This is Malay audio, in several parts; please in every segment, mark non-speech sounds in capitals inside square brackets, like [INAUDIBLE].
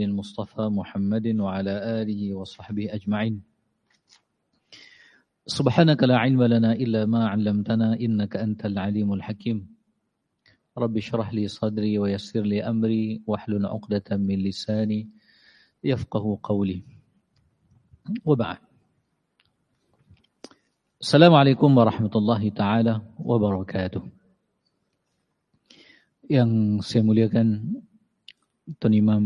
المصطفى محمد وعلى آله وصحبه أجمعين. سبحانك لا علم لنا إلا ما علمتنا إنك أنت العليم الحكيم. رب اشرح لي صدري ويسر لي أمري واحلل عقدة من لساني يفقه قولي. وبعد. Assalamualaikum warahmatullahi taala wabarakatuh. Yang saya muliakan Tuan Imam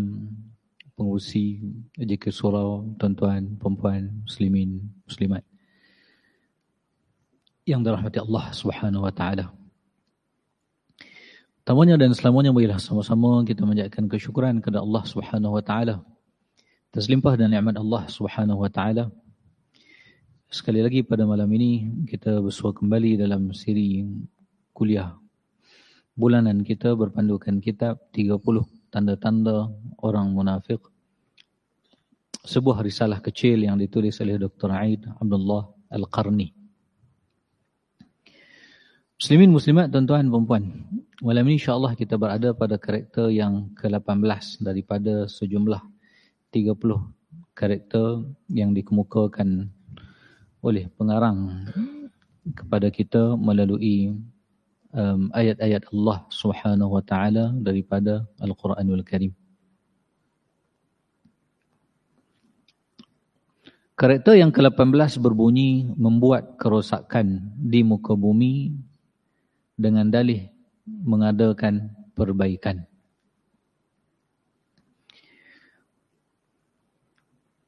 pengurusi JK Surau, tuan-tuan, perempuan, muslimin, muslimat. Yang dirahmati Allah Subhanahu wa taala. Tamunya dan selamanya marilah sama-sama kita menjadikan kesyukuran kepada Allah Subhanahu wa taala. Terselimpah dan nikmat Allah Subhanahu wa taala Sekali lagi pada malam ini kita bersua kembali dalam siri kuliah bulanan kita berpandukan kitab 30 tanda-tanda orang munafik. Sebuah risalah kecil yang ditulis oleh Dr. Aid Abdullah Al-Qarni. Muslimin muslimat tuan-tuan perempuan. Malam ini insya-Allah kita berada pada karakter yang ke-18 daripada sejumlah 30 karakter yang dikemukakan oleh pengarang kepada kita melalui um, ayat-ayat Allah Subhanahu wa taala daripada Al-Quranul Karim. Karakter yang ke-18 berbunyi membuat kerosakan di muka bumi dengan dalih mengadakan perbaikan.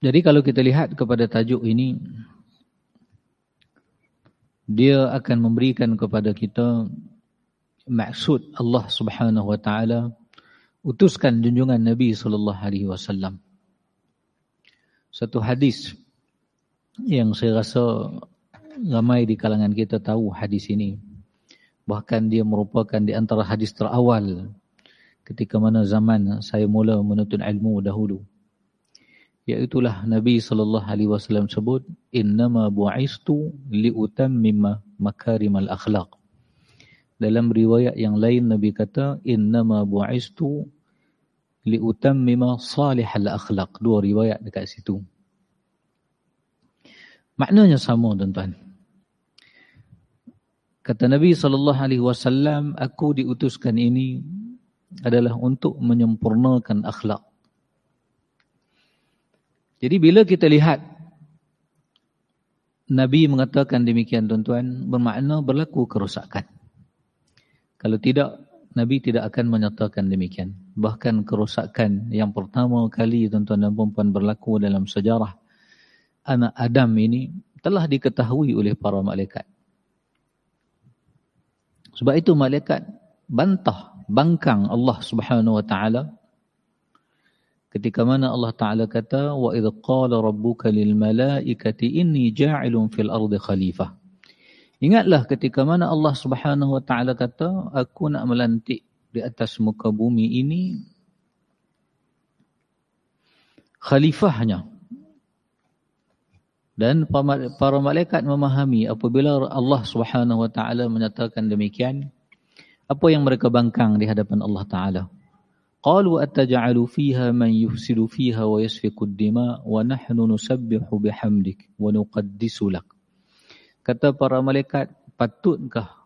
Jadi kalau kita lihat kepada tajuk ini, dia akan memberikan kepada kita maksud Allah Subhanahu wa taala utuskan junjungan Nabi sallallahu alaihi wasallam. Satu hadis yang saya rasa ramai di kalangan kita tahu hadis ini. Bahkan dia merupakan di antara hadis terawal ketika mana zaman saya mula menuntut ilmu dahulu iaitulah Nabi sallallahu alaihi wasallam sebut innama bu'istu liutammima makarimal akhlaq. Dalam riwayat yang lain Nabi kata innama bu'istu liutammima salihal akhlaq. Dua riwayat dekat situ. Maknanya sama tuan-tuan. Kata Nabi sallallahu alaihi wasallam aku diutuskan ini adalah untuk menyempurnakan akhlak jadi bila kita lihat Nabi mengatakan demikian tuan-tuan, bermakna berlaku kerosakan. Kalau tidak, Nabi tidak akan menyatakan demikian. Bahkan kerosakan yang pertama kali tuan-tuan dan perempuan berlaku dalam sejarah anak Adam ini telah diketahui oleh para malaikat. Sebab itu malaikat bantah, bangkang Allah subhanahu wa ta'ala Ketika mana Allah Taala kata wa idh qala rabbuka lil malaikati inni ja'ilun fil ardi khalifah. Ingatlah ketika mana Allah Subhanahu wa taala kata aku nak melantik di atas muka bumi ini khalifahnya. Dan para malaikat memahami apabila Allah Subhanahu wa taala menyatakan demikian apa yang mereka bangkang di hadapan Allah Taala. قالوا أتجعل فيها من يفسد فيها ويسفك الدماء ونحن نسبح بحمدك ونقدس لك kata para malaikat patutkah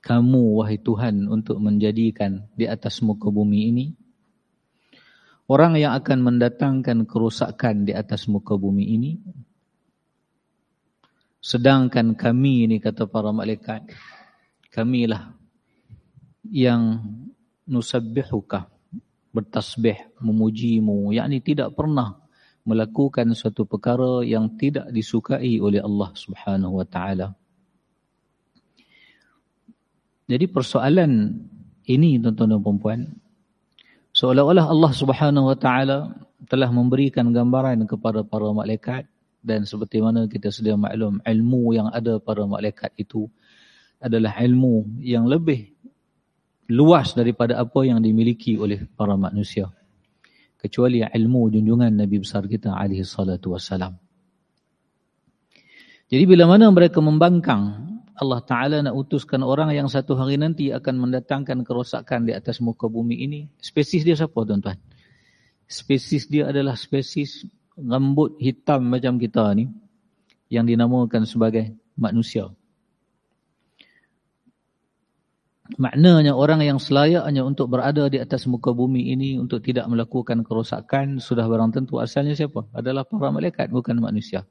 kamu wahai Tuhan untuk menjadikan di atas muka bumi ini? Orang yang akan mendatangkan kerosakan di atas muka bumi ini sedangkan kami ini kata para malaikat kamilah yang nusabbihuka bertasbih memujimu. Yakni tidak pernah melakukan suatu perkara yang tidak disukai oleh Allah Subhanahu wa taala. Jadi persoalan ini tuan-tuan dan puan seolah-olah Allah Subhanahu wa taala telah memberikan gambaran kepada para malaikat dan seperti mana kita sedia maklum ilmu yang ada pada malaikat itu adalah ilmu yang lebih luas daripada apa yang dimiliki oleh para manusia kecuali ilmu junjungan Nabi besar kita alaihi salatu wassalam jadi bila mana mereka membangkang Allah Ta'ala nak utuskan orang yang satu hari nanti akan mendatangkan kerosakan di atas muka bumi ini. Spesies dia siapa tuan-tuan? spesies dia adalah spesies rambut hitam macam kita ni yang dinamakan sebagai manusia. Maknanya orang yang selayaknya untuk berada di atas muka bumi ini untuk tidak melakukan kerosakan sudah barang tentu asalnya siapa? Adalah para malaikat bukan manusia.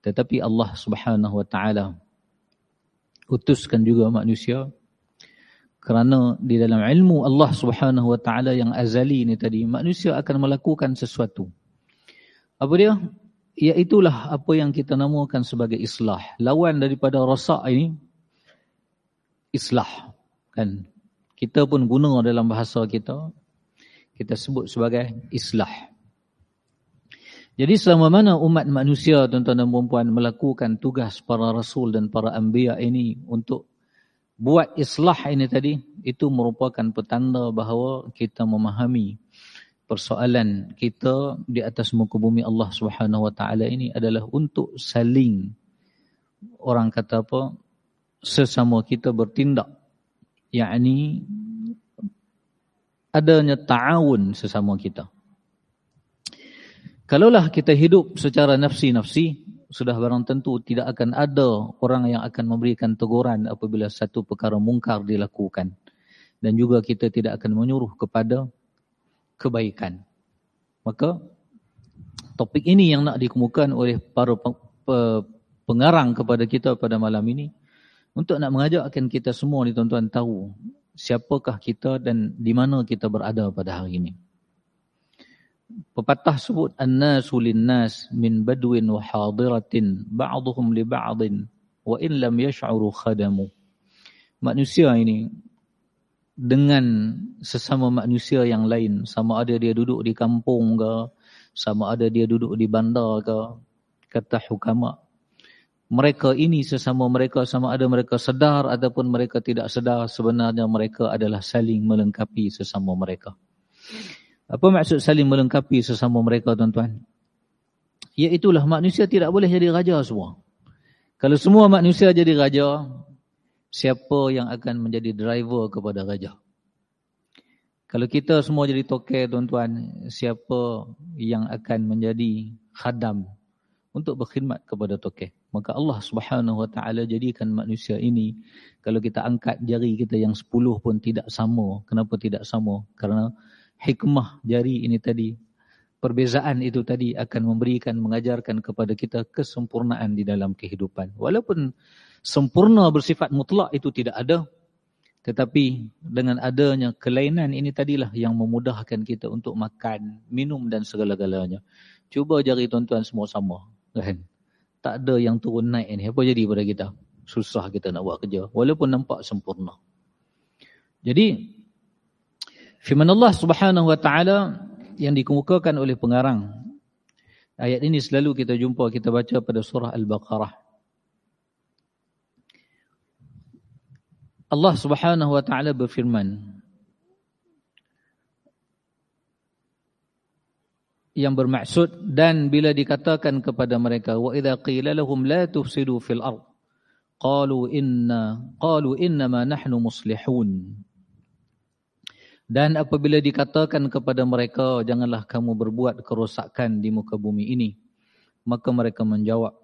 Tetapi Allah Subhanahu wa taala utuskan juga manusia kerana di dalam ilmu Allah Subhanahu wa taala yang azali ini tadi manusia akan melakukan sesuatu. Apa dia? Iaitulah apa yang kita namakan sebagai islah. Lawan daripada rosak ini islah kan? Kita pun guna dalam bahasa kita kita sebut sebagai islah. Jadi selama mana umat manusia tuan-tuan dan puan melakukan tugas para rasul dan para anbiya ini untuk buat islah ini tadi itu merupakan petanda bahawa kita memahami persoalan kita di atas muka bumi Allah Subhanahu wa taala ini adalah untuk saling orang kata apa sesama kita bertindak yakni adanya ta'awun sesama kita. Kalaulah kita hidup secara nafsi-nafsi, sudah barang tentu tidak akan ada orang yang akan memberikan teguran apabila satu perkara mungkar dilakukan. Dan juga kita tidak akan menyuruh kepada kebaikan. Maka topik ini yang nak dikemukakan oleh para pengarang kepada kita pada malam ini untuk nak mengajakkan kita semua ni tuan-tuan tahu siapakah kita dan di mana kita berada pada hari ini. Pepatah sebut an-nasu lin-nas min badwin wa hadiratin ba'dhum li ba'din wa in lam yash'uru khadamu. Manusia ini dengan sesama manusia yang lain sama ada dia duduk di kampung ke sama ada dia duduk di bandar ke kata hukama mereka ini sesama mereka sama ada mereka sedar ataupun mereka tidak sedar sebenarnya mereka adalah saling melengkapi sesama mereka. Apa maksud saling melengkapi sesama mereka tuan-tuan? Iaitulah manusia tidak boleh jadi raja semua. Kalau semua manusia jadi raja, siapa yang akan menjadi driver kepada raja? Kalau kita semua jadi toke tuan-tuan, siapa yang akan menjadi khadam untuk berkhidmat kepada toke? Maka Allah subhanahu wa ta'ala jadikan manusia ini, kalau kita angkat jari kita yang sepuluh pun tidak sama. Kenapa tidak sama? Karena hikmah jari ini tadi, perbezaan itu tadi akan memberikan, mengajarkan kepada kita kesempurnaan di dalam kehidupan. Walaupun sempurna bersifat mutlak itu tidak ada, tetapi dengan adanya kelainan ini tadilah yang memudahkan kita untuk makan, minum dan segala-galanya. Cuba jari tuan-tuan semua sama. Kan? Tak ada yang turun naik ni. Apa jadi pada kita? Susah kita nak buat kerja. Walaupun nampak sempurna. Jadi, firman Allah subhanahu wa ta'ala yang dikemukakan oleh pengarang. Ayat ini selalu kita jumpa, kita baca pada surah Al-Baqarah. Allah subhanahu wa ta'ala berfirman. Yang bermaksud dan bila dikatakan kepada mereka wa idza qila lahum la tufsidu fil ard qalu inna qalu inna ma nahnu muslihun. Dan apabila dikatakan kepada mereka janganlah kamu berbuat kerosakan di muka bumi ini maka mereka menjawab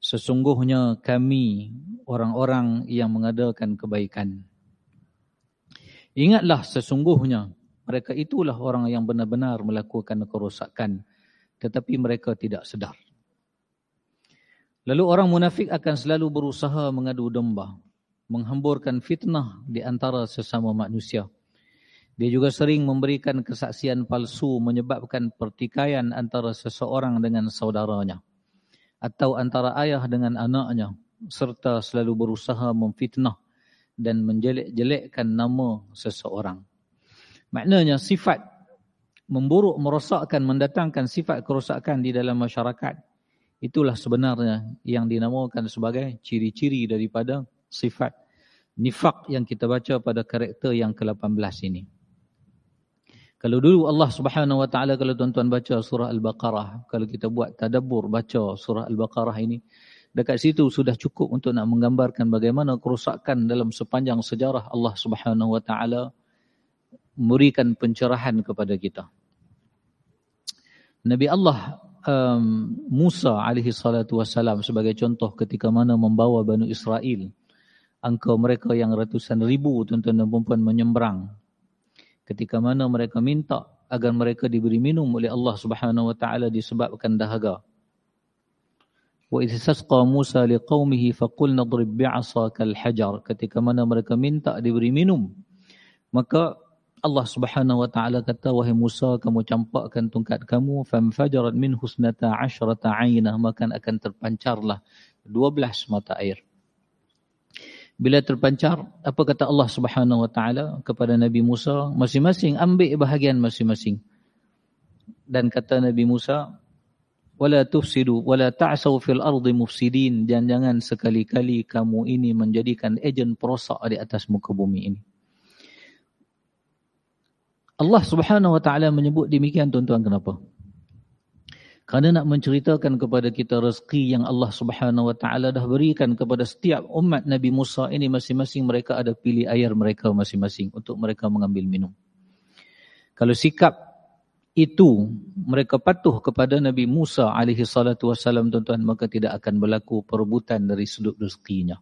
sesungguhnya kami orang-orang yang mengadakan kebaikan. Ingatlah sesungguhnya mereka itulah orang yang benar-benar melakukan kerosakan tetapi mereka tidak sedar. Lalu orang munafik akan selalu berusaha mengadu domba, menghamburkan fitnah di antara sesama manusia. Dia juga sering memberikan kesaksian palsu menyebabkan pertikaian antara seseorang dengan saudaranya atau antara ayah dengan anaknya serta selalu berusaha memfitnah dan menjelek-jelekkan nama seseorang. Maknanya sifat memburuk, merosakkan, mendatangkan sifat kerosakan di dalam masyarakat. Itulah sebenarnya yang dinamakan sebagai ciri-ciri daripada sifat nifak yang kita baca pada karakter yang ke-18 ini. Kalau dulu Allah subhanahu wa ta'ala, kalau tuan-tuan baca surah Al-Baqarah, kalau kita buat tadabur baca surah Al-Baqarah ini, dekat situ sudah cukup untuk nak menggambarkan bagaimana kerosakan dalam sepanjang sejarah Allah subhanahu wa ta'ala memberikan pencerahan kepada kita. Nabi Allah um, Musa alaihi salatu wassalam sebagai contoh ketika mana membawa Banu Israel angka mereka yang ratusan ribu tuan-tuan dan puan menyeberang ketika mana mereka minta agar mereka diberi minum oleh Allah Subhanahu wa taala disebabkan dahaga. Sasqa Musa liqaumihi faqulna drib bi'asaka al-hajar. Ketika mana mereka minta diberi minum maka Allah Subhanahu wa taala kata wahai Musa kamu campakkan tongkat kamu famfajarat min husnata asyrata aynah maka akan terpancarlah 12 mata air. Bila terpancar apa kata Allah Subhanahu wa taala kepada Nabi Musa masing-masing ambil bahagian masing-masing. Dan kata Nabi Musa wala tufsidu wala ta'sau fil ardi mufsidin dan jangan sekali-kali kamu ini menjadikan ejen perosak di atas muka bumi ini. Allah subhanahu wa ta'ala menyebut demikian tuan-tuan kenapa? Kerana nak menceritakan kepada kita rezeki yang Allah subhanahu wa ta'ala dah berikan kepada setiap umat Nabi Musa ini masing-masing mereka ada pilih air mereka masing-masing untuk mereka mengambil minum. Kalau sikap itu mereka patuh kepada Nabi Musa alaihi salatu wassalam tuan-tuan maka tidak akan berlaku perebutan dari sudut rezekinya.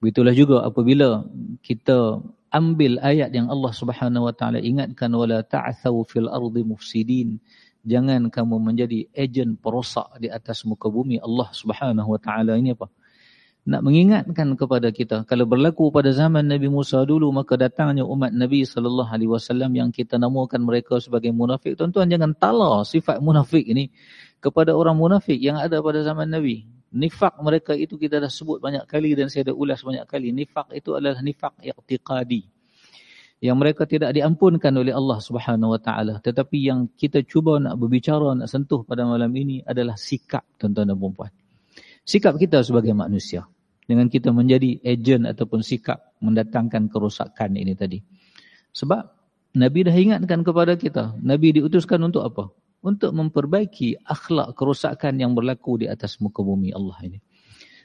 Begitulah juga apabila kita ambil ayat yang Allah Subhanahu wa taala ingatkan wala ta'thau fil ardi mufsidin. Jangan kamu menjadi ejen perosak di atas muka bumi. Allah Subhanahu wa taala ini apa? Nak mengingatkan kepada kita kalau berlaku pada zaman Nabi Musa dulu maka datangnya umat Nabi sallallahu alaihi wasallam yang kita namakan mereka sebagai munafik. Tuan-tuan jangan tala sifat munafik ini kepada orang munafik yang ada pada zaman Nabi Nifak mereka itu kita dah sebut banyak kali dan saya dah ulas banyak kali. Nifak itu adalah nifak i'tiqadi. Yang mereka tidak diampunkan oleh Allah Subhanahu Wa Taala. Tetapi yang kita cuba nak berbicara, nak sentuh pada malam ini adalah sikap tuan-tuan dan puan Sikap kita sebagai manusia. Dengan kita menjadi ejen ataupun sikap mendatangkan kerosakan ini tadi. Sebab Nabi dah ingatkan kepada kita. Nabi diutuskan untuk apa? Untuk memperbaiki akhlak kerosakan yang berlaku di atas muka bumi Allah ini.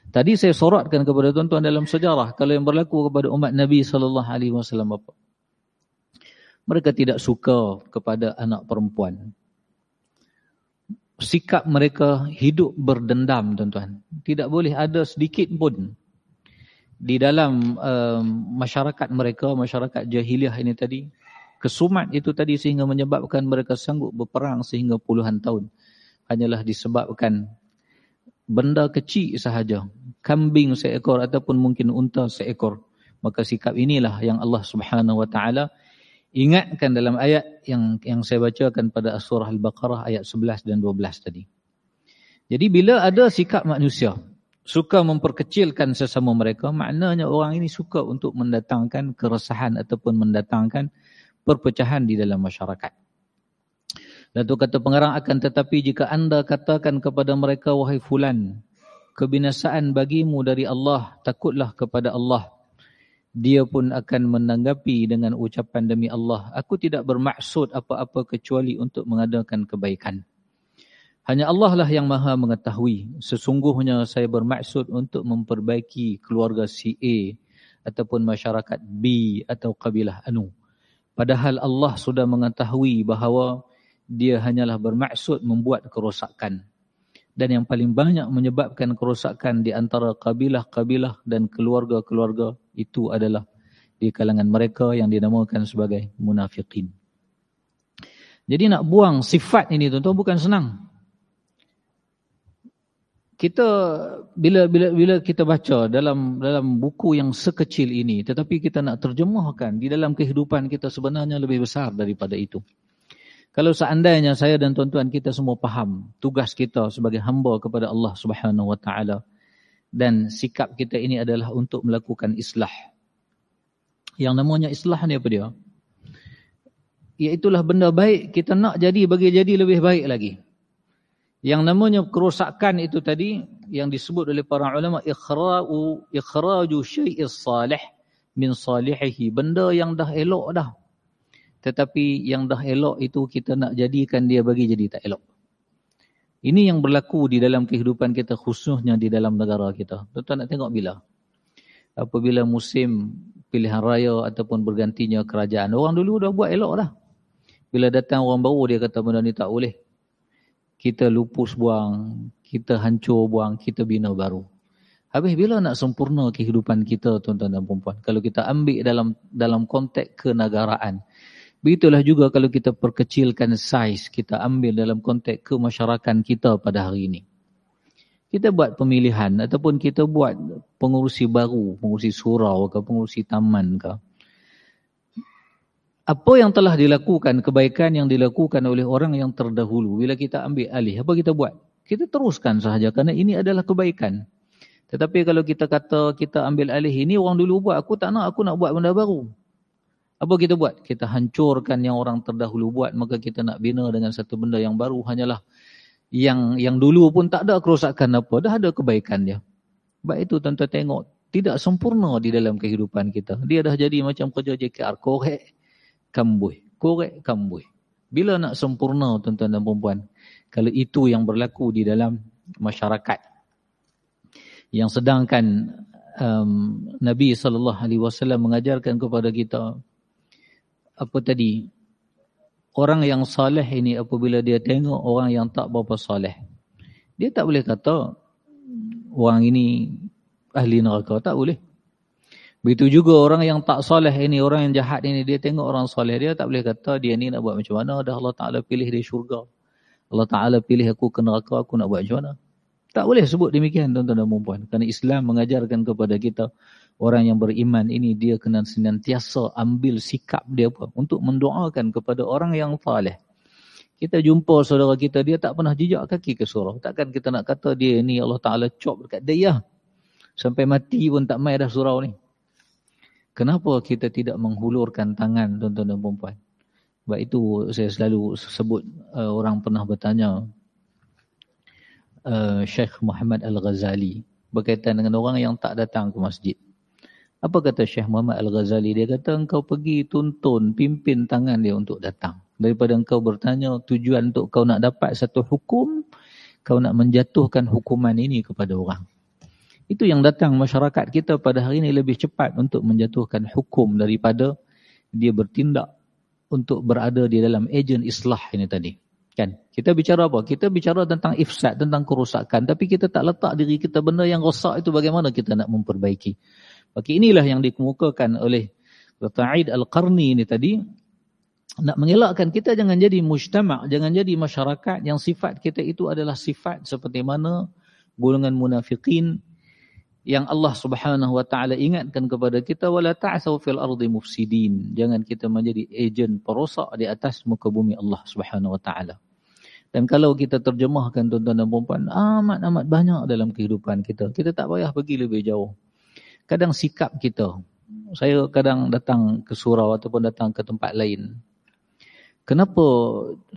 Tadi saya soratkan kepada tuan-tuan dalam sejarah kalau yang berlaku kepada umat Nabi sallallahu alaihi wasallam apa? Mereka tidak suka kepada anak perempuan. Sikap mereka hidup berdendam tuan-tuan. Tidak boleh ada sedikit pun di dalam um, masyarakat mereka, masyarakat jahiliah ini tadi kesumat itu tadi sehingga menyebabkan mereka sanggup berperang sehingga puluhan tahun. Hanyalah disebabkan benda kecil sahaja. Kambing seekor ataupun mungkin unta seekor. Maka sikap inilah yang Allah subhanahu wa ta'ala ingatkan dalam ayat yang yang saya bacakan pada surah Al-Baqarah ayat 11 dan 12 tadi. Jadi bila ada sikap manusia suka memperkecilkan sesama mereka, maknanya orang ini suka untuk mendatangkan keresahan ataupun mendatangkan perpecahan di dalam masyarakat. Lalu kata pengarang akan tetapi jika anda katakan kepada mereka wahai fulan kebinasaan bagimu dari Allah takutlah kepada Allah. Dia pun akan menanggapi dengan ucapan demi Allah. Aku tidak bermaksud apa-apa kecuali untuk mengadakan kebaikan. Hanya Allah lah yang maha mengetahui. Sesungguhnya saya bermaksud untuk memperbaiki keluarga si A ataupun masyarakat B atau kabilah Anu Padahal Allah sudah mengetahui bahawa dia hanyalah bermaksud membuat kerosakan. Dan yang paling banyak menyebabkan kerosakan di antara kabilah-kabilah dan keluarga-keluarga itu adalah di kalangan mereka yang dinamakan sebagai munafiqin. Jadi nak buang sifat ini tuan-tuan bukan senang kita bila bila bila kita baca dalam dalam buku yang sekecil ini tetapi kita nak terjemahkan di dalam kehidupan kita sebenarnya lebih besar daripada itu. Kalau seandainya saya dan tuan-tuan kita semua faham tugas kita sebagai hamba kepada Allah Subhanahu wa taala dan sikap kita ini adalah untuk melakukan islah. Yang namanya islah ni apa dia? Iaitulah benda baik kita nak jadi bagi jadi lebih baik lagi. Yang namanya kerosakan itu tadi yang disebut oleh para ulama ikhra'u ikhraju syai'is salih min salihihi benda yang dah elok dah. Tetapi yang dah elok itu kita nak jadikan dia bagi jadi tak elok. Ini yang berlaku di dalam kehidupan kita khususnya di dalam negara kita. Tuan-tuan nak tengok bila? Apabila musim pilihan raya ataupun bergantinya kerajaan. Orang dulu dah buat elok dah. Bila datang orang baru dia kata benda ni tak boleh kita lupus buang, kita hancur buang, kita bina baru. Habis bila nak sempurna kehidupan kita tuan-tuan dan puan Kalau kita ambil dalam dalam konteks kenegaraan. Begitulah juga kalau kita perkecilkan saiz, kita ambil dalam konteks kemasyarakatan kita pada hari ini. Kita buat pemilihan ataupun kita buat pengurusi baru, pengurusi surau ke, pengurusi taman ke apa yang telah dilakukan, kebaikan yang dilakukan oleh orang yang terdahulu, bila kita ambil alih, apa kita buat? Kita teruskan sahaja kerana ini adalah kebaikan. Tetapi kalau kita kata kita ambil alih ini, orang dulu buat, aku tak nak, aku nak buat benda baru. Apa kita buat? Kita hancurkan yang orang terdahulu buat, maka kita nak bina dengan satu benda yang baru, hanyalah yang yang dulu pun tak ada kerosakan apa, dah ada kebaikan dia. Baik itu tuan-tuan tengok, tidak sempurna di dalam kehidupan kita. Dia dah jadi macam kerja JKR, korek kambui. Korek kambui. Bila nak sempurna tuan-tuan dan perempuan? Kalau itu yang berlaku di dalam masyarakat. Yang sedangkan um, Nabi SAW mengajarkan kepada kita apa tadi? Orang yang saleh ini apabila dia tengok orang yang tak berapa saleh. Dia tak boleh kata orang ini ahli neraka. Tak boleh. Begitu juga orang yang tak soleh ini, orang yang jahat ini, dia tengok orang soleh, dia tak boleh kata dia ni nak buat macam mana, dah Allah Ta'ala pilih dia syurga. Allah Ta'ala pilih aku ke neraka, aku nak buat macam mana. Tak boleh sebut demikian tuan-tuan dan perempuan. Kerana Islam mengajarkan kepada kita, orang yang beriman ini, dia kena senantiasa ambil sikap dia apa? Untuk mendoakan kepada orang yang saleh. Kita jumpa saudara kita, dia tak pernah jejak kaki ke surau. Takkan kita nak kata dia ni Allah Ta'ala cop dekat dia. Sampai mati pun tak main dah surau ni. Kenapa kita tidak menghulurkan tangan tuan-tuan dan puan Sebab itu saya selalu sebut uh, orang pernah bertanya uh, Syekh Muhammad Al-Ghazali berkaitan dengan orang yang tak datang ke masjid. Apa kata Syekh Muhammad Al-Ghazali? Dia kata engkau pergi tuntun, pimpin tangan dia untuk datang. Daripada engkau bertanya tujuan untuk kau nak dapat satu hukum, kau nak menjatuhkan hukuman ini kepada orang. Itu yang datang masyarakat kita pada hari ini lebih cepat untuk menjatuhkan hukum daripada dia bertindak untuk berada di dalam ejen islah ini tadi. Kan? Kita bicara apa? Kita bicara tentang ifsad, tentang kerosakan. Tapi kita tak letak diri kita benda yang rosak itu bagaimana kita nak memperbaiki. Bagi inilah yang dikemukakan oleh Dr. Al-Qarni ini tadi. Nak mengelakkan kita jangan jadi mujtama' jangan jadi masyarakat yang sifat kita itu adalah sifat seperti mana golongan munafikin yang Allah Subhanahu wa taala ingatkan kepada kita wala ta'sau fil ardi mufsidin. Jangan kita menjadi ejen perosak di atas muka bumi Allah Subhanahu wa taala. Dan kalau kita terjemahkan tuan-tuan dan puan amat amat banyak dalam kehidupan kita. Kita tak payah pergi lebih jauh. Kadang sikap kita saya kadang datang ke surau ataupun datang ke tempat lain. Kenapa?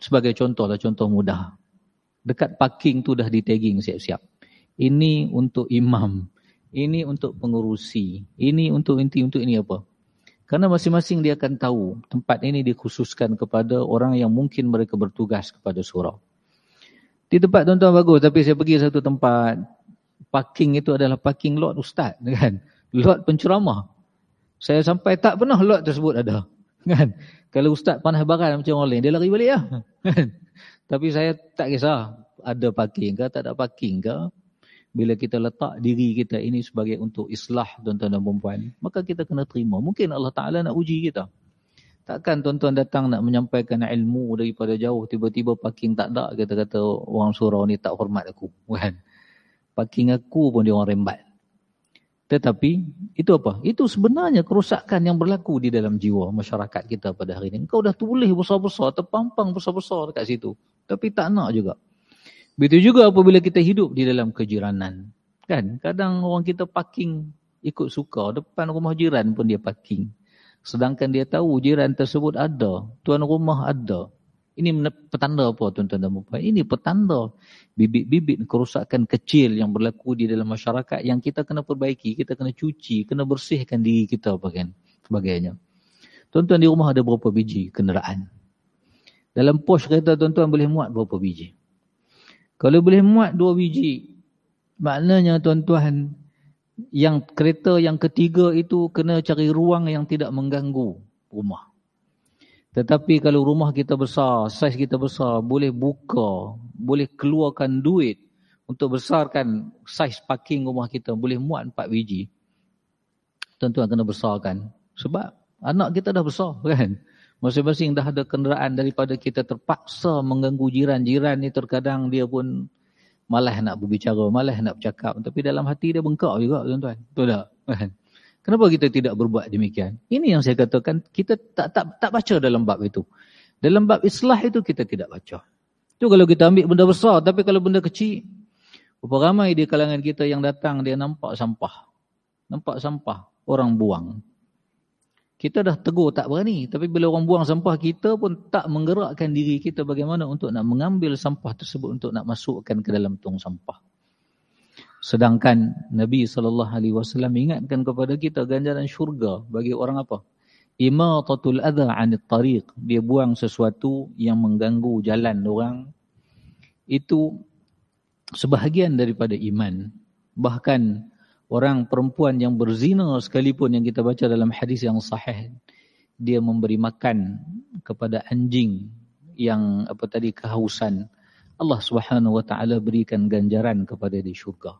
Sebagai contoh lah contoh mudah. Dekat parking tu dah di tagging siap-siap. Ini untuk imam ini untuk pengurusi, ini untuk inti, untuk ini apa. Karena masing-masing dia akan tahu tempat ini dikhususkan kepada orang yang mungkin mereka bertugas kepada surau. Di tempat tuan-tuan bagus tapi saya pergi satu tempat, parking itu adalah parking lot ustaz. [LAUGHS] kan? Lot penceramah. Saya sampai tak pernah lot tersebut ada. [LAUGHS] kan? Kalau ustaz panah barat macam orang lain, dia lari balik lah. [LAUGHS] Kan? Tapi saya tak kisah ada parking ke, tak ada parking ke bila kita letak diri kita ini sebagai untuk islah tuan-tuan dan perempuan, maka kita kena terima. Mungkin Allah Ta'ala nak uji kita. Takkan tuan-tuan datang nak menyampaikan ilmu daripada jauh, tiba-tiba parking tak ada, kita kata orang surau ni tak hormat aku. Kan? Parking aku pun dia orang rembat. Tetapi, itu apa? Itu sebenarnya kerosakan yang berlaku di dalam jiwa masyarakat kita pada hari ini. Kau dah tulis besar-besar, terpampang besar-besar dekat situ. Tapi tak nak juga. Begitu juga apabila kita hidup di dalam kejiranan. Kan? Kadang orang kita parking ikut suka. Depan rumah jiran pun dia parking. Sedangkan dia tahu jiran tersebut ada. Tuan rumah ada. Ini petanda apa tuan-tuan dan puan Ini petanda bibit-bibit kerosakan kecil yang berlaku di dalam masyarakat yang kita kena perbaiki. Kita kena cuci, kena bersihkan diri kita bagian, sebagainya. Tuan-tuan di rumah ada berapa biji kenderaan? Dalam pos kereta tuan-tuan boleh muat berapa biji? Kalau boleh muat dua biji, maknanya tuan-tuan, yang kereta yang ketiga itu kena cari ruang yang tidak mengganggu rumah. Tetapi kalau rumah kita besar, saiz kita besar, boleh buka boleh keluarkan duit untuk besarkan saiz parking rumah kita boleh muat 4 biji. Tentu akan besarkan. Sebab anak kita dah besar kan. Masing-masing dah ada kenderaan daripada kita terpaksa mengganggu jiran-jiran ni terkadang dia pun malah nak berbicara, malah nak bercakap. Tapi dalam hati dia bengkak juga tuan-tuan. Betul tak? [LAUGHS] Kenapa kita tidak berbuat demikian? Ini yang saya katakan kita tak tak tak baca dalam bab itu. Dalam bab islah itu kita tidak baca. Itu kalau kita ambil benda besar tapi kalau benda kecil berapa ramai di kalangan kita yang datang dia nampak sampah. Nampak sampah orang buang. Kita dah tegur tak berani tapi bila orang buang sampah kita pun tak menggerakkan diri kita bagaimana untuk nak mengambil sampah tersebut untuk nak masukkan ke dalam tong sampah. Sedangkan Nabi SAW ingatkan kepada kita ganjaran syurga bagi orang apa? Imatatul adha anit tariq. Dia buang sesuatu yang mengganggu jalan orang. Itu sebahagian daripada iman. Bahkan orang perempuan yang berzina sekalipun yang kita baca dalam hadis yang sahih. Dia memberi makan kepada anjing yang apa tadi kehausan. Allah Subhanahu wa taala berikan ganjaran kepada di syurga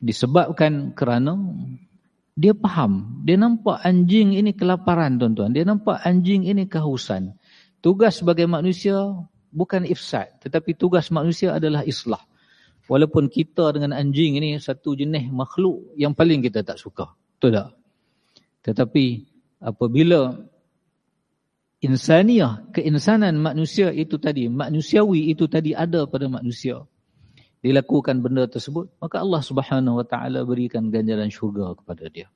disebabkan kerana dia faham. Dia nampak anjing ini kelaparan tuan-tuan. Dia nampak anjing ini kehausan. Tugas sebagai manusia bukan ifsad. Tetapi tugas manusia adalah islah. Walaupun kita dengan anjing ini satu jenis makhluk yang paling kita tak suka. Betul tak? Tetapi apabila insaniah, keinsanan manusia itu tadi, manusiawi itu tadi ada pada manusia dilakukan benda tersebut, maka Allah Subhanahu Wa Taala berikan ganjaran syurga kepada dia.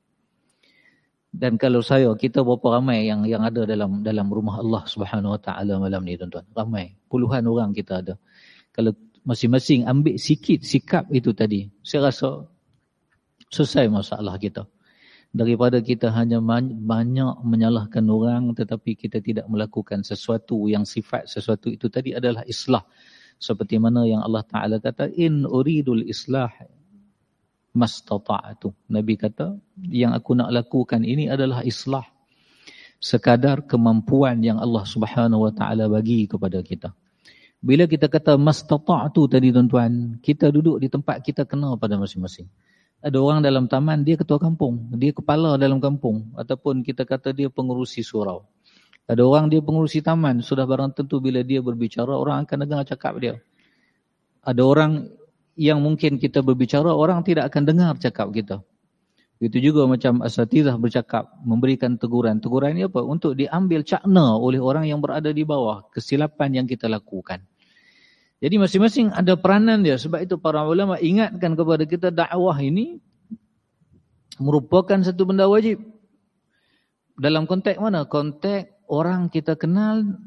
Dan kalau saya, kita berapa ramai yang yang ada dalam dalam rumah Allah Subhanahu Wa Taala malam ni tuan-tuan? Ramai, puluhan orang kita ada. Kalau masing-masing ambil sikit sikap itu tadi, saya rasa selesai masalah kita. Daripada kita hanya banyak menyalahkan orang tetapi kita tidak melakukan sesuatu yang sifat sesuatu itu tadi adalah islah. Seperti mana yang Allah Taala kata in uridul islah mastata'tu. Nabi kata yang aku nak lakukan ini adalah islah. Sekadar kemampuan yang Allah Subhanahu wa taala bagi kepada kita bila kita kata mastata'tu tadi tuan-tuan kita duduk di tempat kita kenal pada masing-masing ada orang dalam taman dia ketua kampung dia kepala dalam kampung ataupun kita kata dia pengurusi surau ada orang dia pengurusi taman, sudah barang tentu bila dia berbicara, orang akan dengar cakap dia. Ada orang yang mungkin kita berbicara, orang tidak akan dengar cakap kita. Itu juga macam asatidah bercakap, memberikan teguran. Teguran ini apa? Untuk diambil cakna oleh orang yang berada di bawah kesilapan yang kita lakukan. Jadi masing-masing ada peranan dia. Sebab itu para ulama ingatkan kepada kita dakwah ini merupakan satu benda wajib. Dalam konteks mana? Konteks orang kita kenal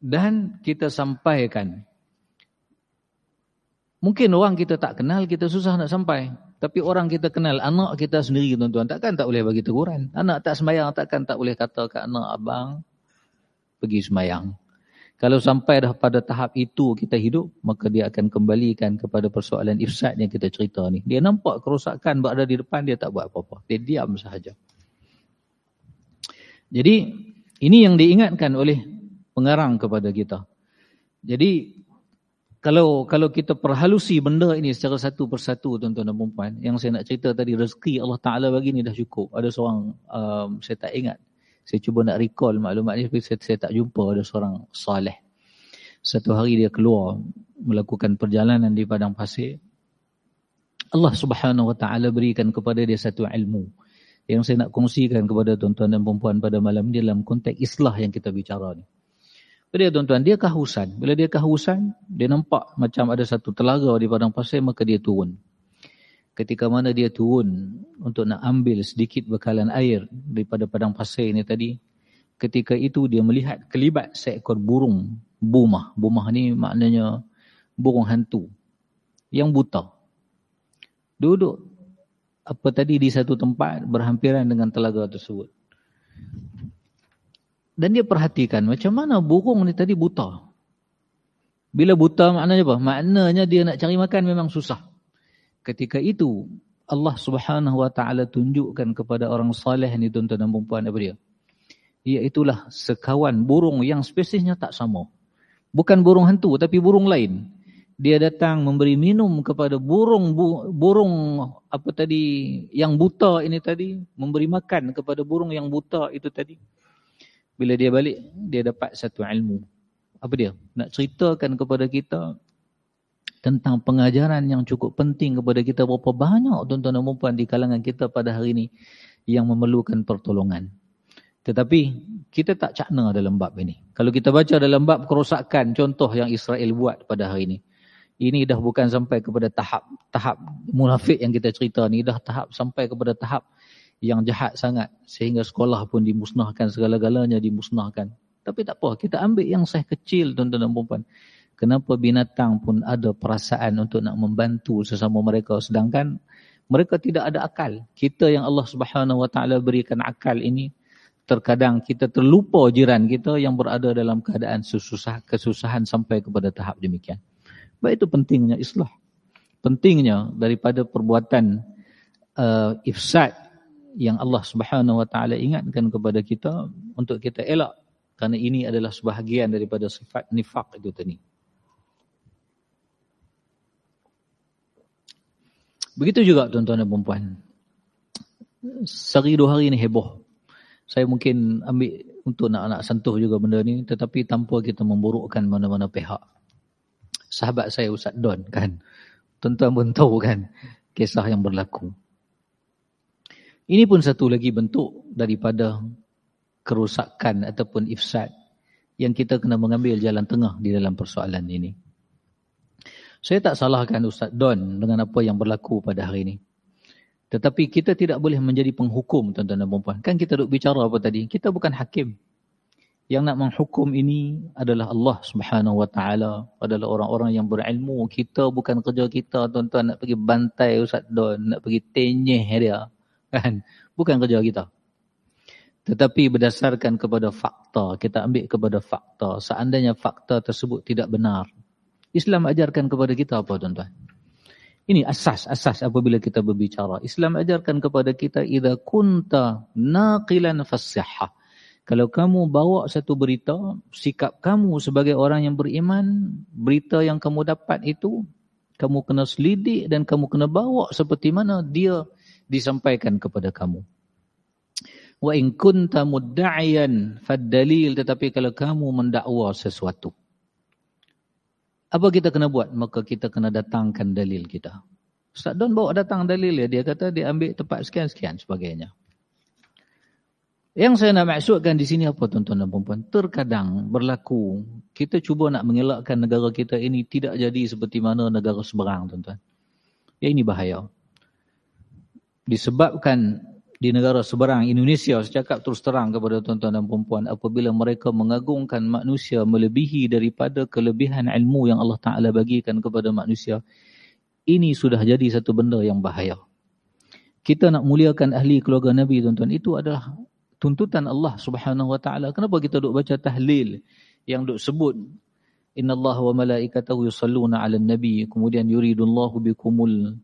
dan kita sampaikan. Mungkin orang kita tak kenal, kita susah nak sampai. Tapi orang kita kenal, anak kita sendiri tuan-tuan, takkan tak boleh bagi teguran. Anak tak semayang, takkan tak boleh kata ke anak abang, pergi semayang. Kalau sampai dah pada tahap itu kita hidup, maka dia akan kembalikan kepada persoalan ifsad yang kita cerita ni. Dia nampak kerosakan berada di depan, dia tak buat apa-apa. Dia diam sahaja. Jadi ini yang diingatkan oleh pengarang kepada kita. Jadi kalau kalau kita perhalusi benda ini secara satu persatu tuan-tuan dan puan yang saya nak cerita tadi rezeki Allah Taala bagi ni dah cukup. Ada seorang um, saya tak ingat. Saya cuba nak recall maklumat ni tapi saya, saya tak jumpa ada seorang soleh. Satu hari dia keluar melakukan perjalanan di padang pasir. Allah Subhanahu Wa Taala berikan kepada dia satu ilmu yang saya nak kongsikan kepada tuan-tuan dan perempuan pada malam ini dalam konteks islah yang kita bicara ni. Jadi tuan-tuan, dia keharusan. Bila dia keharusan, dia nampak macam ada satu telaga di padang pasir, maka dia turun. Ketika mana dia turun untuk nak ambil sedikit bekalan air daripada padang pasir ini tadi, ketika itu dia melihat kelibat seekor burung bumah. Bumah ni maknanya burung hantu yang buta. Duduk apa tadi di satu tempat berhampiran dengan telaga tersebut. Dan dia perhatikan macam mana burung ni tadi buta. Bila buta maknanya apa? Maknanya dia nak cari makan memang susah. Ketika itu Allah subhanahu wa ta'ala tunjukkan kepada orang salih ni tuan-tuan dan perempuan apa dia? Iaitulah sekawan burung yang spesiesnya tak sama. Bukan burung hantu tapi burung lain. Dia datang memberi minum kepada burung burung apa tadi yang buta ini tadi, memberi makan kepada burung yang buta itu tadi. Bila dia balik, dia dapat satu ilmu. Apa dia? Nak ceritakan kepada kita tentang pengajaran yang cukup penting kepada kita berapa banyak tuan-tuan dan puan di kalangan kita pada hari ini yang memerlukan pertolongan. Tetapi kita tak cakna dalam bab ini. Kalau kita baca dalam bab kerosakan contoh yang Israel buat pada hari ini. Ini dah bukan sampai kepada tahap tahap munafik yang kita cerita ni. Dah tahap sampai kepada tahap yang jahat sangat. Sehingga sekolah pun dimusnahkan, segala-galanya dimusnahkan. Tapi tak apa, kita ambil yang saya kecil tuan-tuan dan perempuan. Kenapa binatang pun ada perasaan untuk nak membantu sesama mereka. Sedangkan mereka tidak ada akal. Kita yang Allah subhanahu wa ta'ala berikan akal ini terkadang kita terlupa jiran kita yang berada dalam keadaan susah, kesusahan sampai kepada tahap demikian. Baik itu pentingnya islah. Pentingnya daripada perbuatan uh, ifsad yang Allah subhanahu wa ta'ala ingatkan kepada kita untuk kita elak. Kerana ini adalah sebahagian daripada sifat nifak itu tadi. Begitu juga tuan-tuan dan perempuan. Sehari dua hari ini heboh saya mungkin ambil untuk nak nak sentuh juga benda ni tetapi tanpa kita memburukkan mana-mana pihak. Sahabat saya Ustaz Don kan. Tuan-tuan pun tahu kan kisah yang berlaku. Ini pun satu lagi bentuk daripada kerosakan ataupun ifsad yang kita kena mengambil jalan tengah di dalam persoalan ini. Saya tak salahkan Ustaz Don dengan apa yang berlaku pada hari ini. Tetapi kita tidak boleh menjadi penghukum tuan-tuan dan puan Kan kita duk bicara apa tadi? Kita bukan hakim. Yang nak menghukum ini adalah Allah Subhanahu Wa Taala, adalah orang-orang yang berilmu. Kita bukan kerja kita tuan-tuan nak pergi bantai Ustaz Don, nak pergi tenyeh dia. Kan? Bukan kerja kita. Tetapi berdasarkan kepada fakta, kita ambil kepada fakta. Seandainya fakta tersebut tidak benar. Islam ajarkan kepada kita apa tuan-tuan? Ini asas, asas apabila kita berbicara. Islam ajarkan kepada kita, idha kunta naqilan fasihah. Kalau kamu bawa satu berita, sikap kamu sebagai orang yang beriman, berita yang kamu dapat itu, kamu kena selidik dan kamu kena bawa seperti mana dia disampaikan kepada kamu. Wa in kunta mudda'iyan fad dalil tetapi kalau kamu mendakwa sesuatu apa kita kena buat? Maka kita kena datangkan dalil kita. Ustaz Don bawa datang dalil ya. Dia kata dia ambil tempat sekian-sekian sebagainya. Yang saya nak maksudkan di sini apa tuan-tuan dan perempuan? Terkadang berlaku kita cuba nak mengelakkan negara kita ini tidak jadi seperti mana negara seberang tuan-tuan. Ya ini bahaya. Disebabkan di negara seberang Indonesia saya cakap terus terang kepada tuan-tuan dan puan apabila mereka mengagungkan manusia melebihi daripada kelebihan ilmu yang Allah Taala bagikan kepada manusia ini sudah jadi satu benda yang bahaya. Kita nak muliakan ahli keluarga Nabi tuan-tuan itu adalah tuntutan Allah Subhanahu wa taala. Kenapa kita duk baca tahlil yang duk sebut innallaha wa malaikatahu yusalluna 'alan nabi kemudian yuridullahu bikumul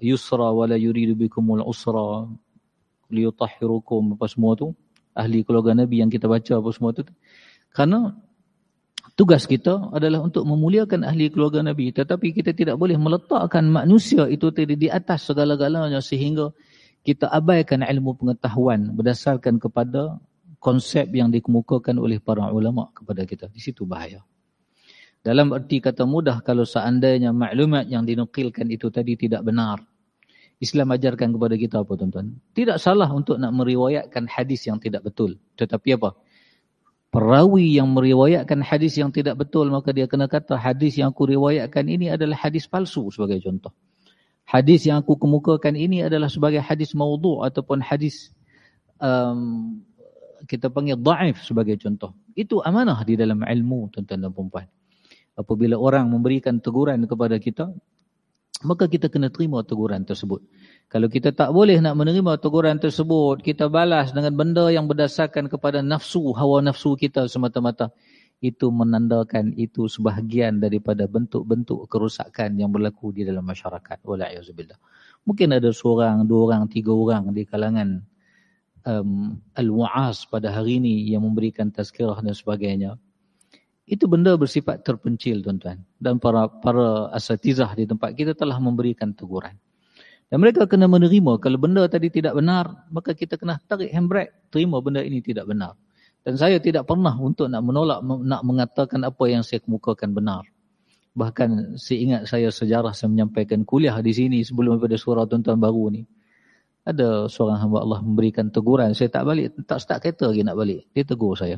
yusra wa la yuridu bikumul usra liyutahhirukum apa semua tu ahli keluarga nabi yang kita baca apa semua tu. Kerana tugas kita adalah untuk memuliakan ahli keluarga nabi tetapi kita tidak boleh meletakkan manusia itu di atas segala-galanya sehingga kita abaikan ilmu pengetahuan berdasarkan kepada konsep yang dikemukakan oleh para ulama kepada kita. Di situ bahaya dalam erti kata mudah kalau seandainya maklumat yang dinukilkan itu tadi tidak benar Islam ajarkan kepada kita apa tuan-tuan? Tidak salah untuk nak meriwayatkan hadis yang tidak betul. Tetapi apa? Perawi yang meriwayatkan hadis yang tidak betul, maka dia kena kata hadis yang aku riwayatkan ini adalah hadis palsu sebagai contoh. Hadis yang aku kemukakan ini adalah sebagai hadis maudhu' ataupun hadis um, kita panggil da'if sebagai contoh. Itu amanah di dalam ilmu tuan-tuan dan perempuan. Apabila orang memberikan teguran kepada kita, maka kita kena terima teguran tersebut. Kalau kita tak boleh nak menerima teguran tersebut, kita balas dengan benda yang berdasarkan kepada nafsu, hawa nafsu kita semata-mata. Itu menandakan itu sebahagian daripada bentuk-bentuk kerusakan yang berlaku di dalam masyarakat. Mungkin ada seorang, dua orang, tiga orang di kalangan um, al-wa'as pada hari ini yang memberikan tazkirah dan sebagainya. Itu benda bersifat terpencil tuan-tuan. Dan para para asatizah di tempat kita telah memberikan teguran. Dan mereka kena menerima kalau benda tadi tidak benar, maka kita kena tarik handbrake, terima benda ini tidak benar. Dan saya tidak pernah untuk nak menolak, nak mengatakan apa yang saya kemukakan benar. Bahkan saya ingat saya sejarah saya menyampaikan kuliah di sini sebelum daripada surah tuan-tuan baru ni. Ada seorang hamba Allah memberikan teguran. Saya tak balik, tak start kereta lagi nak balik. Dia tegur saya.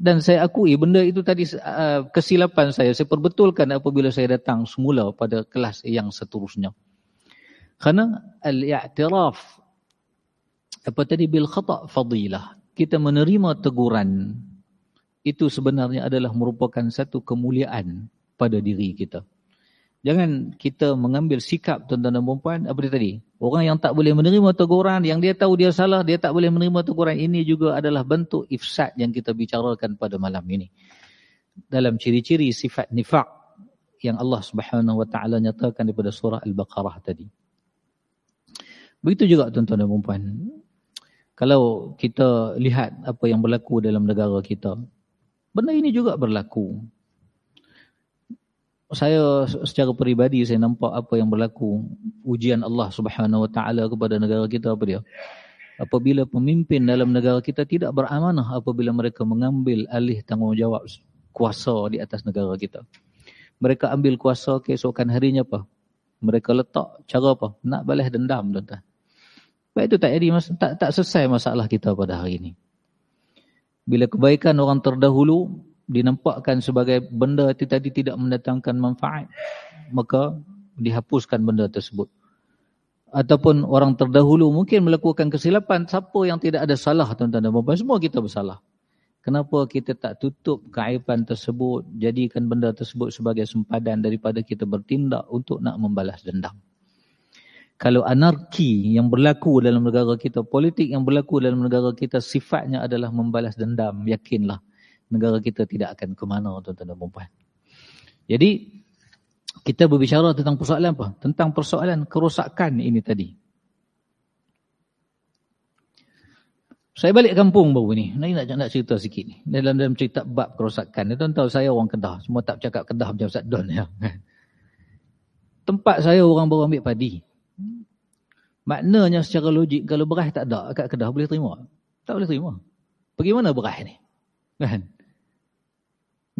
Dan saya akui benda itu tadi uh, kesilapan saya. Saya perbetulkan apabila saya datang semula pada kelas yang seterusnya. Kerana al-i'tiraf apa tadi bil khata' fadilah. Kita menerima teguran itu sebenarnya adalah merupakan satu kemuliaan pada diri kita. Jangan kita mengambil sikap tuan-tuan dan puan apa dia tadi? Orang yang tak boleh menerima teguran, yang dia tahu dia salah, dia tak boleh menerima teguran. Ini juga adalah bentuk ifsad yang kita bicarakan pada malam ini. Dalam ciri-ciri sifat nifak yang Allah Subhanahu wa taala nyatakan daripada surah Al-Baqarah tadi. Begitu juga tuan-tuan dan puan Kalau kita lihat apa yang berlaku dalam negara kita, benda ini juga berlaku. Saya secara peribadi saya nampak apa yang berlaku ujian Allah Subhanahu Wa Taala kepada negara kita apa dia? Apabila pemimpin dalam negara kita tidak beramanah apabila mereka mengambil alih tanggungjawab kuasa di atas negara kita. Mereka ambil kuasa keesokan harinya apa? Mereka letak cara apa? Nak balas dendam tuan-tuan. Sebab itu tak jadi tak tak selesai masalah kita pada hari ini. Bila kebaikan orang terdahulu dinampakkan sebagai benda itu tadi tidak mendatangkan manfaat, maka dihapuskan benda tersebut. Ataupun orang terdahulu mungkin melakukan kesilapan, siapa yang tidak ada salah tuan-tuan dan puan semua kita bersalah. Kenapa kita tak tutup keaiban tersebut, jadikan benda tersebut sebagai sempadan daripada kita bertindak untuk nak membalas dendam kalau anarki yang berlaku dalam negara kita, politik yang berlaku dalam negara kita sifatnya adalah membalas dendam, yakinlah negara kita tidak akan ke mana tuan-tuan dan puan Jadi kita berbicara tentang persoalan apa? Tentang persoalan kerosakan ini tadi. Saya balik kampung baru ni. Nanti nak, nak cerita sikit ni. Dalam, dalam cerita bab kerosakan. Tuan tahu saya orang Kedah. Semua tak cakap Kedah macam Ustaz Don. Ya. [LAUGHS] Tempat saya orang baru ambil padi. Maknanya secara logik kalau beras tak ada kat Kedah boleh terima? Tak boleh terima. Pergi mana beras ni? Kan?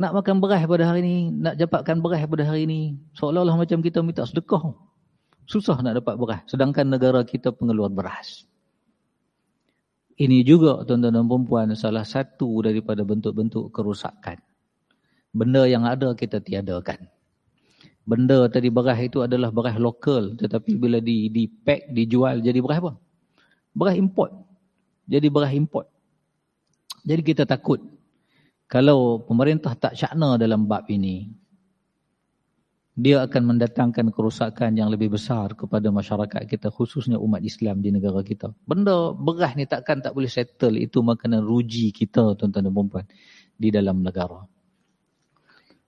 Nak makan beras pada hari ni, nak dapatkan beras pada hari ni, seolah-olah macam kita minta sedekah. Susah nak dapat beras. Sedangkan negara kita pengeluar beras. Ini juga tuan-tuan dan perempuan salah satu daripada bentuk-bentuk kerusakan. Benda yang ada kita tiadakan benda tadi beras itu adalah beras lokal tetapi bila di di pack dijual jadi beras apa? Beras import. Jadi beras import. Jadi kita takut kalau pemerintah tak syakna dalam bab ini dia akan mendatangkan kerosakan yang lebih besar kepada masyarakat kita khususnya umat Islam di negara kita. Benda beras ni takkan tak boleh settle itu makanan ruji kita tuan-tuan dan puan di dalam negara.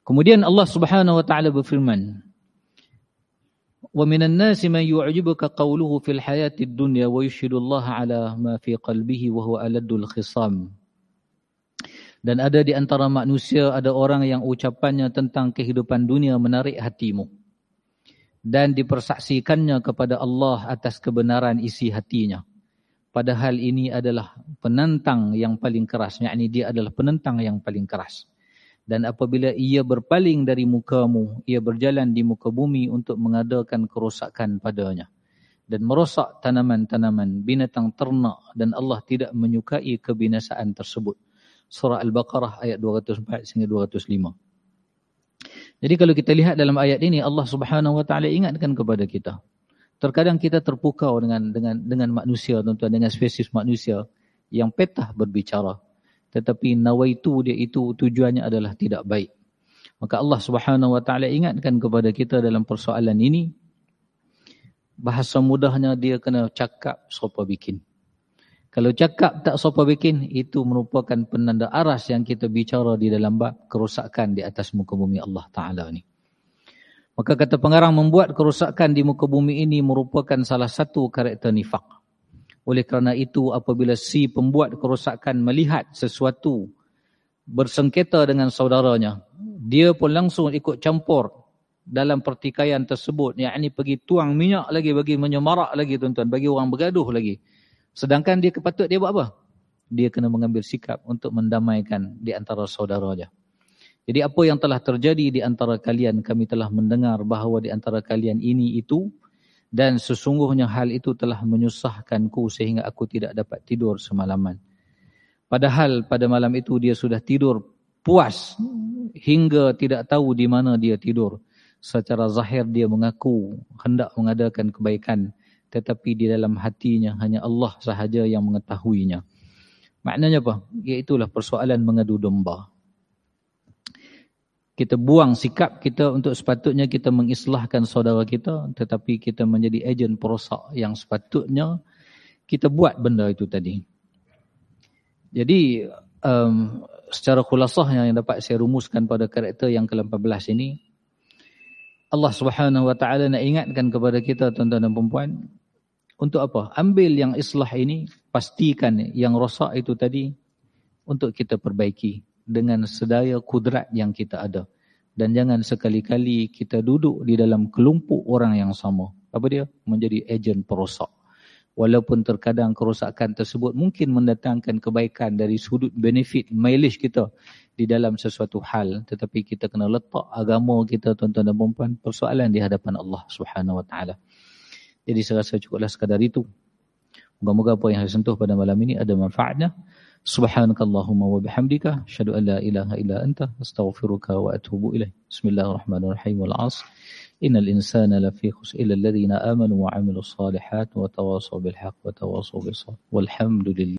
Kemudian Allah Subhanahu wa taala berfirman, "Wa minan nasi man yu'jibuka qawluhu fil hayatid dunya wa yashhadu Allah ala ma fi qalbihi wa huwa aladul khisam." Dan ada di antara manusia ada orang yang ucapannya tentang kehidupan dunia menarik hatimu dan dipersaksikannya kepada Allah atas kebenaran isi hatinya. Padahal ini adalah penentang yang paling keras. yakni dia adalah penentang yang paling keras dan apabila ia berpaling dari mukamu, ia berjalan di muka bumi untuk mengadakan kerosakan padanya dan merosak tanaman-tanaman, binatang ternak dan Allah tidak menyukai kebinasaan tersebut. Surah Al-Baqarah ayat 204 sehingga 205. Jadi kalau kita lihat dalam ayat ini Allah Subhanahu wa taala ingatkan kepada kita. Terkadang kita terpukau dengan dengan dengan manusia tuan-tuan dengan spesies manusia yang petah berbicara tetapi nawaitu dia itu tujuannya adalah tidak baik. Maka Allah Subhanahu wa taala ingatkan kepada kita dalam persoalan ini bahasa mudahnya dia kena cakap sopa bikin. Kalau cakap tak sopa bikin itu merupakan penanda aras yang kita bicara di dalam bab kerosakan di atas muka bumi Allah taala ni. Maka kata pengarang membuat kerosakan di muka bumi ini merupakan salah satu karakter nifak. Oleh kerana itu apabila si pembuat kerosakan melihat sesuatu bersengketa dengan saudaranya. Dia pun langsung ikut campur dalam pertikaian tersebut. Yang ini pergi tuang minyak lagi, bagi menyemarak lagi tuan-tuan. Bagi orang bergaduh lagi. Sedangkan dia kepatut dia buat apa? Dia kena mengambil sikap untuk mendamaikan di antara saudaranya. Jadi apa yang telah terjadi di antara kalian, kami telah mendengar bahawa di antara kalian ini itu dan sesungguhnya hal itu telah menyusahkanku sehingga aku tidak dapat tidur semalaman. Padahal pada malam itu dia sudah tidur puas hingga tidak tahu di mana dia tidur. Secara zahir dia mengaku hendak mengadakan kebaikan tetapi di dalam hatinya hanya Allah sahaja yang mengetahuinya. Maknanya apa? Iaitulah persoalan mengadu domba kita buang sikap kita untuk sepatutnya kita mengislahkan saudara kita tetapi kita menjadi ejen perosak yang sepatutnya kita buat benda itu tadi. Jadi um, secara khulasah yang dapat saya rumuskan pada karakter yang ke-14 ini Allah Subhanahu wa taala nak ingatkan kepada kita tuan-tuan dan puan untuk apa? Ambil yang islah ini, pastikan yang rosak itu tadi untuk kita perbaiki dengan sedaya kudrat yang kita ada. Dan jangan sekali-kali kita duduk di dalam kelompok orang yang sama. Apa dia? Menjadi ejen perosak. Walaupun terkadang kerosakan tersebut mungkin mendatangkan kebaikan dari sudut benefit mileage kita di dalam sesuatu hal. Tetapi kita kena letak agama kita tuan-tuan dan perempuan persoalan di hadapan Allah subhanahu wa ta'ala. Jadi saya rasa cukuplah sekadar itu. Moga-moga apa yang saya sentuh pada malam ini ada manfaatnya. Subhanakallahumma wa bihamdika asyhadu an la ilaha illa anta astaghfiruka wa atubu ilaik. Bismillahirrahmanirrahim. Wal 'asr. Innal insana lafi khusr illa alladhina amanu wa 'amilus salihati wa tawassaw bil haqqi wa tawassaw bis sabr. Walhamdulillah.